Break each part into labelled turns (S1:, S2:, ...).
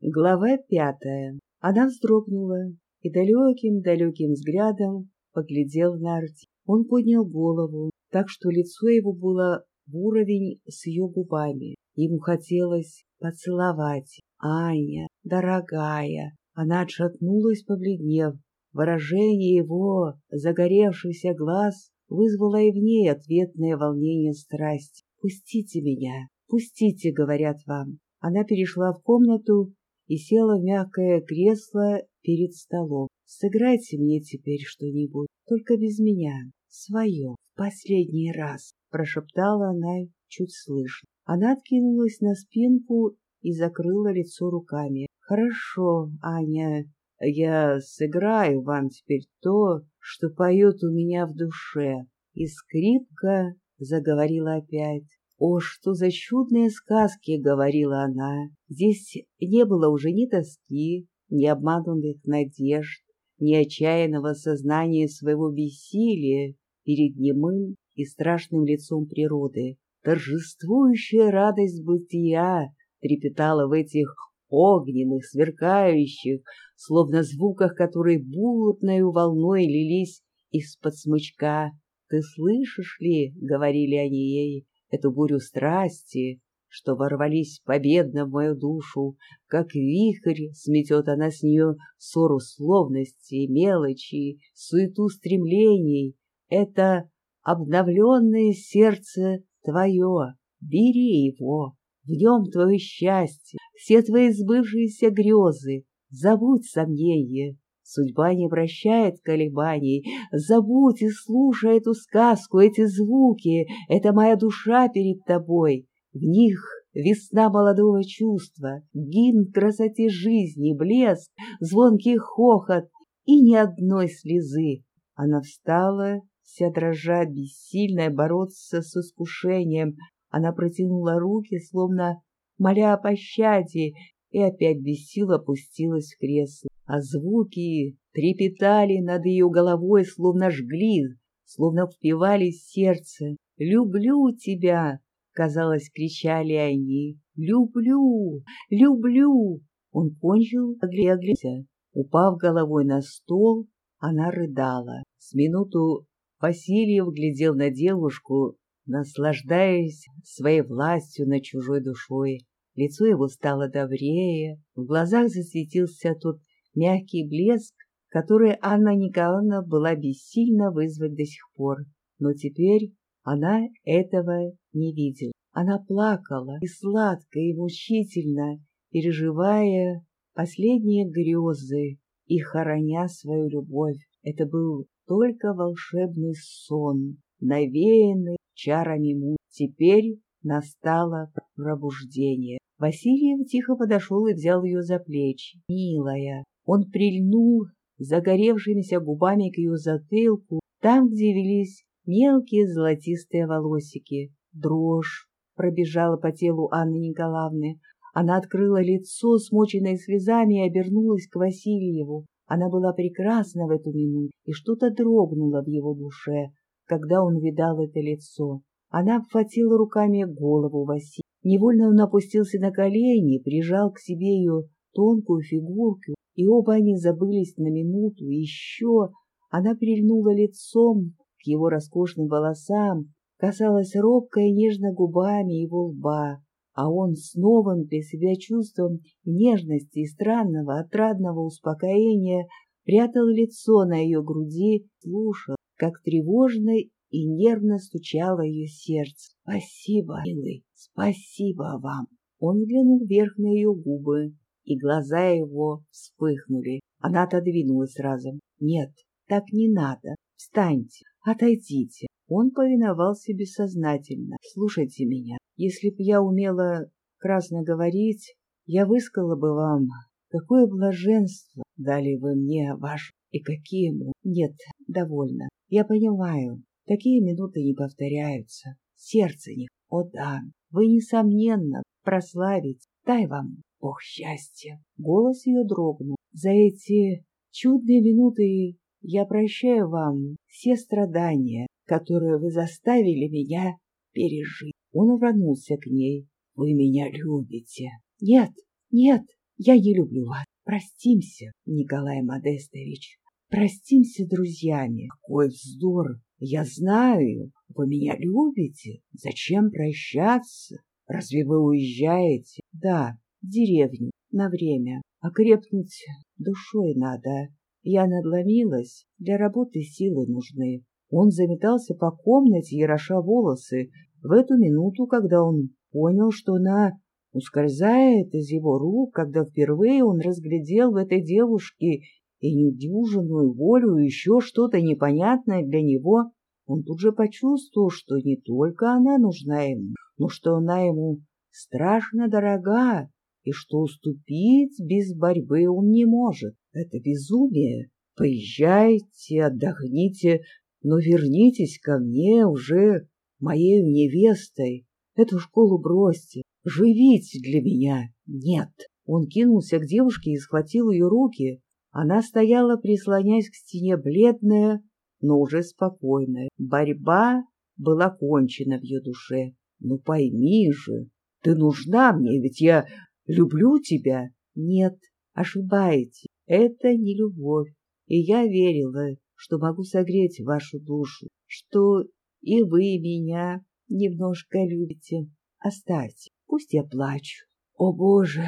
S1: Глава пятая. Она вздрогнула и далеким-далеким взглядом поглядел на Арти. Он поднял голову, так что лицо его было в уровень с ее губами. Ему хотелось поцеловать. «Аня, дорогая!» Она отшатнулась, побледнев. Выражение его загоревшийся глаз вызвало и в ней ответное волнение страсти. «Пустите меня, пустите», — говорят вам. Она перешла в комнату и села в мягкое кресло перед столом. «Сыграйте мне теперь что-нибудь, только без меня, свое, в последний раз», — прошептала она чуть слышно. Она откинулась на спинку и закрыла лицо руками. «Хорошо, Аня, я сыграю вам теперь то, что поет у меня в душе». И скрипка заговорила опять. «О, что за чудные сказки!» — говорила она. Здесь не было уже ни тоски, ни обманутых надежд, ни отчаянного сознания своего бессилия перед немым и страшным лицом природы. Торжествующая радость бытия трепетала в этих огненных, сверкающих, словно звуках, которые бурной волной лились из-под смычка. «Ты слышишь ли?» — говорили они ей эту бурю страсти, что ворвались победно в мою душу, как вихрь сметет она с нее ссор условностей, мелочи, суету стремлений. Это обновленное сердце твое, бери его, в нем твое счастье, все твои сбывшиеся грезы, забудь сомнения, Судьба не прощает колебаний. Забудь и слушай эту сказку, эти звуки. Это моя душа перед тобой. В них весна молодого чувства, гимн красоте жизни, блеск, звонкий хохот и ни одной слезы. Она встала, вся дрожа, бессильная, бороться с искушением. Она протянула руки, словно моля о пощаде, и опять без сил опустилась в кресло а звуки трепетали над ее головой, словно жгли, словно впивались в сердце. «Люблю тебя!» — казалось, кричали они. «Люблю! Люблю!» Он кончил, огляделся. Упав головой на стол, она рыдала. С минуту Васильев глядел на девушку, наслаждаясь своей властью над чужой душой. Лицо его стало добрее, в глазах засветился тот мягкий блеск, который Анна Николаевна была бессильна вызвать до сих пор. Но теперь она этого не видела. Она плакала и сладко, и мучительно, переживая последние грезы и хороня свою любовь. Это был только волшебный сон, навеянный чарами му. Теперь настало пробуждение. Васильев тихо подошел и взял ее за плечи. «Милая, он прильнул загоревшимися губами к ее затылку, там, где велись мелкие золотистые волосики. Дрожь пробежала по телу Анны Николаевны. Она открыла лицо, смоченное слезами, и обернулась к Васильеву. Она была прекрасна в эту минуту, и что-то дрогнуло в его душе, когда он видал это лицо. Она обхватила руками голову Василия. Невольно он опустился на колени, прижал к себе ее тонкую фигурку и оба они забылись на минуту, еще она прильнула лицом к его роскошным волосам, касалась робко и нежно губами его лба, а он с новым для себя чувством нежности и странного отрадного успокоения прятал лицо на ее груди, слушал, как тревожно и нервно стучало ее сердце. «Спасибо, милый, спасибо вам!» Он взглянул вверх на ее губы, и глаза его вспыхнули. Она отодвинулась разом. «Нет, так не надо. Встаньте, отойдите». Он повиновался бессознательно. «Слушайте меня. Если б я умела красно говорить, я высказала бы вам, какое блаженство дали вы мне ваш и какие ему. Нет, довольно. Я понимаю, такие минуты не повторяются. Сердце не... О да, вы, несомненно, прославить. Дай вам Бог счастья! Голос ее дрогнул. За эти чудные минуты я прощаю вам все страдания, которые вы заставили меня пережить. Он вернулся к ней. Вы меня любите. Нет, нет, Я не люблю вас. Простимся, Николай Модестович. Простимся друзьями. Какой вздор! Я знаю, вы меня любите. Зачем прощаться? Разве вы уезжаете? Да, в деревню, на время. Окрепнуть душой надо. Я надломилась, для работы силы нужны. Он заметался по комнате, ероша волосы, в эту минуту, когда он понял, что она ускользает из его рук, когда впервые он разглядел в этой девушке и недюжинную волю, еще что-то непонятное для него, он тут же почувствовал, что не только она нужна ему, но что она ему страшно дорога, и что уступить без борьбы он не может. Это безумие. Поезжайте, отдохните, но вернитесь ко мне уже моей невестой. Эту школу бросьте, живите для меня. Нет. Он кинулся к девушке и схватил ее руки. Она стояла, прислонясь к стене, бледная, но уже спокойная. Борьба была кончена в ее душе. Ну пойми же, ты нужна мне, ведь я люблю тебя. Нет, ошибаете, это не любовь. И я верила, что могу согреть вашу душу, что и вы меня немножко любите. Оставьте, пусть я плачу. О, Боже,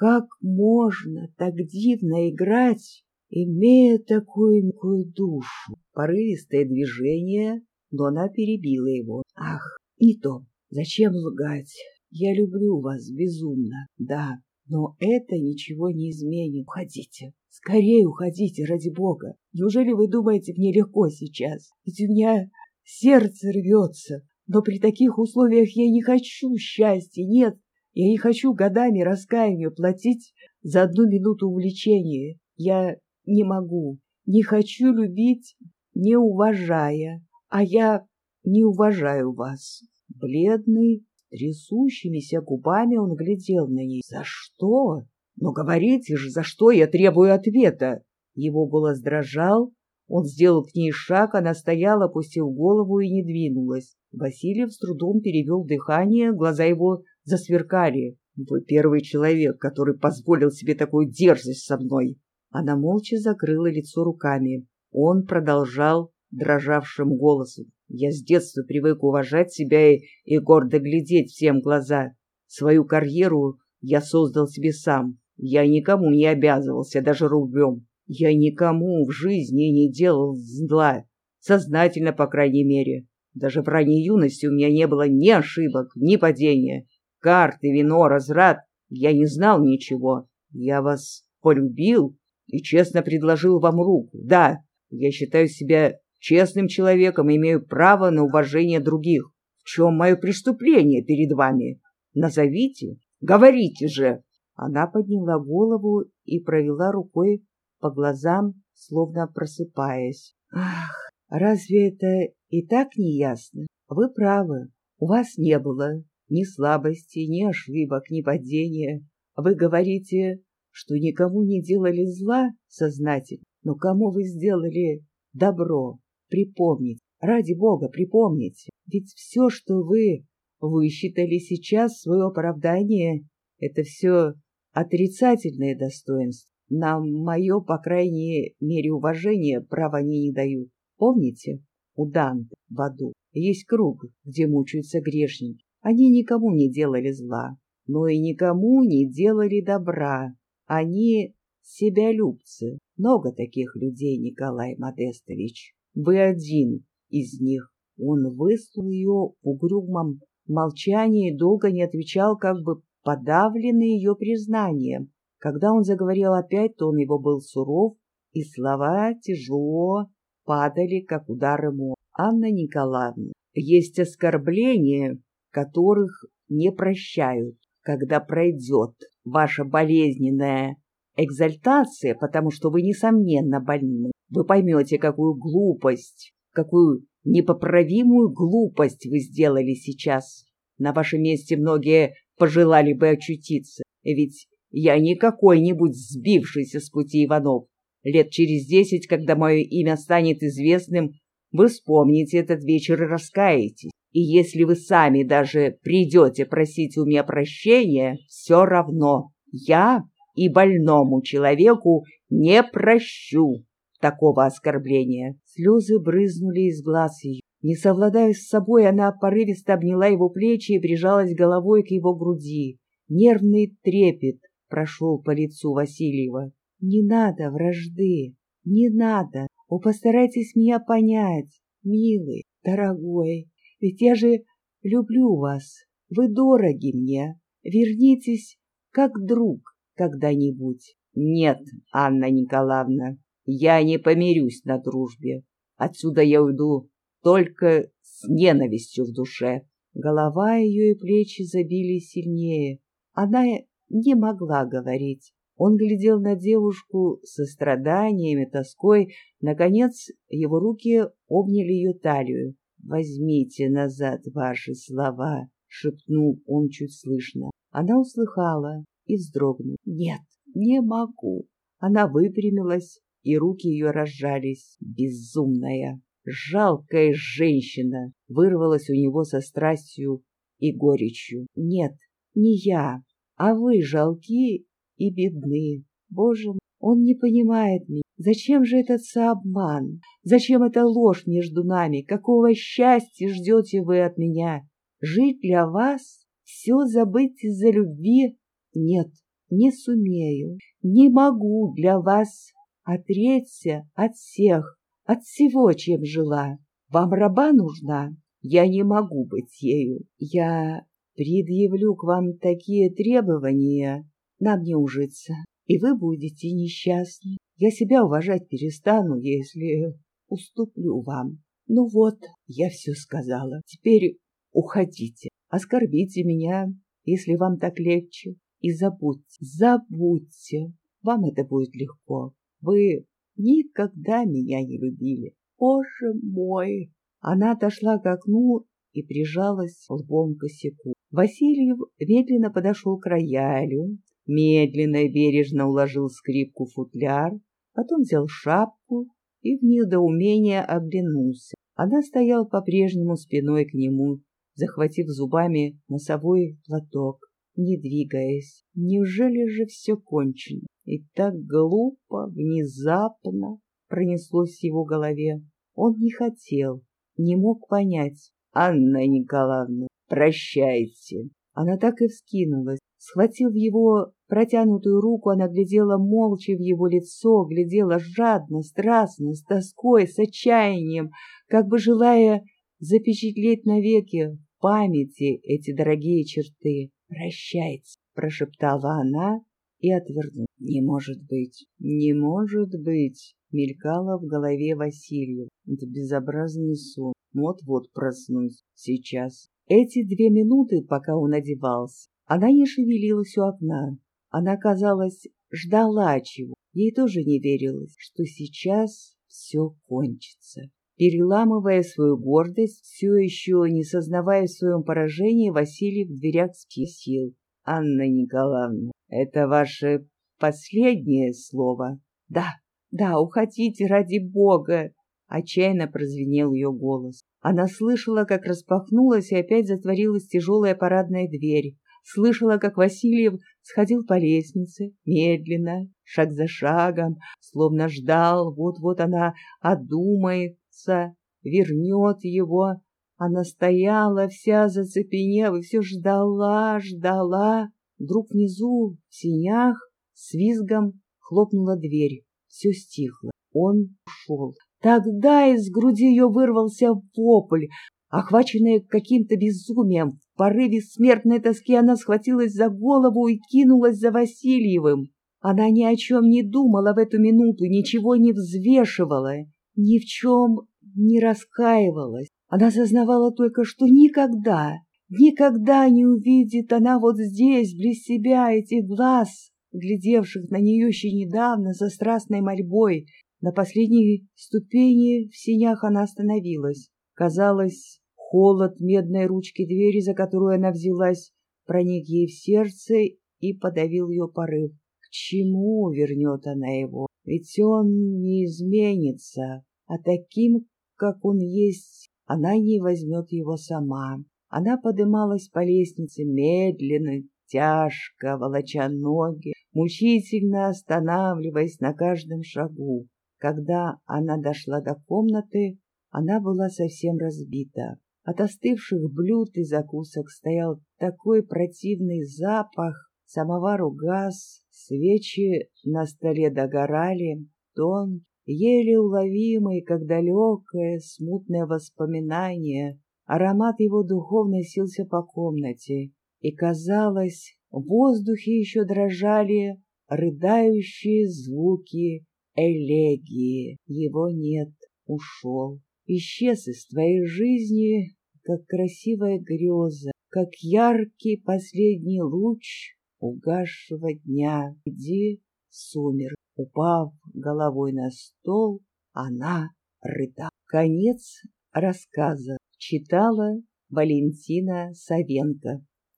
S1: как можно так дивно играть, имея такую мягкую душу? Порывистое движение, но она перебила его. Ах, не то. Зачем лгать? Я люблю вас безумно, да, но это ничего не изменит. Уходите, скорее уходите, ради бога. Неужели вы думаете, мне легко сейчас? Ведь у меня сердце рвется, но при таких условиях я не хочу счастья, нет, я не хочу годами раскаяния платить за одну минуту увлечения. Я не могу, не хочу любить, не уважая, а я не уважаю вас. Бледный, трясущимися губами он глядел на ней. «За что? Ну говорите же, за что я требую ответа?» Его голос дрожал, он сделал к ней шаг, она стояла, опустив голову и не двинулась. Васильев с трудом перевел дыхание, глаза его засверкали. «Вы первый человек, который позволил себе такую дерзость со мной!» Она молча закрыла лицо руками. Он продолжал дрожавшим голосом. «Я с детства привык уважать себя и, и гордо глядеть всем в глаза. Свою карьеру я создал себе сам. Я никому не обязывался, даже рублем. Я никому в жизни не делал зла. Сознательно, по крайней мере. Даже в ранней юности у меня не было ни ошибок, ни падения. Карты, вино, разврат. Я не знал ничего. Я вас полюбил и честно предложил вам руку. Да, я считаю себя честным человеком и имею право на уважение других. В чем мое преступление перед вами? Назовите, говорите же. Она подняла голову и провела рукой по глазам, словно просыпаясь. Ах, разве это и так не ясно? Вы правы, у вас не было ни слабости, ни ошибок, ни падения. Вы говорите, что никому не делали зла сознательно, но кому вы сделали добро? Припомнить, ради Бога, припомните. Ведь все, что вы высчитали сейчас свое оправдание, это все отрицательные достоинства. На мое, по крайней мере, уважение права они не дают. Помните, у Данте в аду есть круг, где мучаются грешники. Они никому не делали зла, но и никому не делали добра. Они себялюбцы. Много таких людей, Николай Модестович. Вы один из них. Он выслал ее в угрюмом молчании долго не отвечал, как бы подавленный ее признанием. Когда он заговорил опять, то он его был суров, и слова тяжело падали, как удары мор. Анна Николаевна, есть оскорбления, которых не прощают, когда пройдет ваша болезненная экзальтация, потому что вы, несомненно, больны. Вы поймете, какую глупость, какую непоправимую глупость вы сделали сейчас. На вашем месте многие пожелали бы очутиться, ведь я не какой-нибудь сбившийся с пути Иванов. Лет через десять, когда мое имя станет известным, вы вспомните этот вечер и раскаетесь. И если вы сами даже придете просить у меня прощения, все равно я и больному человеку не прощу такого оскорбления. Слезы брызнули из глаз ее. Не совладая с собой, она порывисто обняла его плечи и прижалась головой к его груди. Нервный трепет прошел по лицу Васильева. «Не надо вражды, не надо. О, постарайтесь меня понять, милый, дорогой. Ведь я же люблю вас. Вы дороги мне. Вернитесь как друг когда-нибудь. Нет, Анна Николаевна, я не помирюсь на дружбе. Отсюда я уйду только с ненавистью в душе. Голова ее и плечи забили сильнее. Она не могла говорить. Он глядел на девушку со страданиями, тоской. Наконец его руки обняли ее талию. «Возьмите назад ваши слова», — шепнул он чуть слышно. Она услыхала и вздрогнула. «Нет, не могу». Она выпрямилась, и руки ее разжались. Безумная, жалкая женщина вырвалась у него со страстью и горечью. «Нет, не я, а вы жалки и бедны. Боже он не понимает меня. Зачем же этот сообман? Зачем эта ложь между нами? Какого счастья ждете вы от меня? Жить для вас? Все забыть из-за любви? Нет, не сумею, не могу для вас отречься от всех, от всего, чем жила. Вам раба нужна? Я не могу быть ею. Я предъявлю к вам такие требования, нам не ужиться, и вы будете несчастны. Я себя уважать перестану, если уступлю вам. Ну вот, я все сказала. Теперь уходите, оскорбите меня, если вам так легче, и забудьте, забудьте. Вам это будет легко. Вы никогда меня не любили. Боже мой! Она отошла к окну и прижалась лбом к косяку. Васильев медленно подошел к роялю, медленно и бережно уложил скрипку в футляр, потом взял шапку и в недоумении оглянулся. Она стояла по-прежнему спиной к нему, захватив зубами носовой платок, не двигаясь. Неужели же все кончено? И так глупо, внезапно пронеслось в его голове. Он не хотел, не мог понять. «Анна Николаевна, прощайте!» Она так и вскинулась. Схватив его протянутую руку, она глядела молча в его лицо, глядела жадно, страстно, с тоской, с отчаянием, как бы желая запечатлеть навеки в памяти эти дорогие черты. «Прощайте», — прошептала она и отвернула. «Не может быть, не может быть», — мелькала в голове Васильев. «Это безобразный сон. Вот-вот проснусь. Сейчас. Эти две минуты, пока он одевался, она не шевелилась у окна. Она, казалось, ждала чего. Ей тоже не верилось, что сейчас все кончится. Переламывая свою гордость, все еще не сознавая в своем поражении, Василий в дверях спросил. — Анна Николаевна, это ваше последнее слово? — Да, да, уходите ради Бога! Отчаянно прозвенел ее голос. Она слышала, как распахнулась и опять затворилась тяжелая парадная дверь. Слышала, как Васильев сходил по лестнице, медленно, шаг за шагом, словно ждал, вот-вот она одумается, вернет его. Она стояла вся зацепенев и все ждала, ждала. Вдруг внизу, в синях, с визгом хлопнула дверь. Все стихло. Он ушел. Тогда из груди ее вырвался вопль. Охваченная каким-то безумием, порыве смертной тоски она схватилась за голову и кинулась за Васильевым. Она ни о чем не думала в эту минуту, ничего не взвешивала, ни в чем не раскаивалась. Она сознавала только, что никогда, никогда не увидит она вот здесь, близ себя, этих глаз, глядевших на нее еще недавно со страстной мольбой, на последней ступени в синях она остановилась. Казалось, холод медной ручки двери, за которую она взялась, проник ей в сердце и подавил ее порыв. К чему вернет она его? Ведь он не изменится, а таким, как он есть, она не возьмет его сама. Она подымалась по лестнице медленно, тяжко, волоча ноги, мучительно останавливаясь на каждом шагу. Когда она дошла до комнаты, она была совсем разбита. От остывших блюд и закусок стоял такой противный запах, самовар угас, свечи на столе догорали, тон, еле уловимый, как далекое, смутное воспоминание, аромат его духов носился по комнате, и, казалось, в воздухе еще дрожали рыдающие звуки элегии. Его нет, ушел, исчез из твоей жизни, как красивая греза, как яркий последний луч угасшего дня, где сумер, упав головой на стол, она рыдала. Конец рассказа читала Валентина Савенко.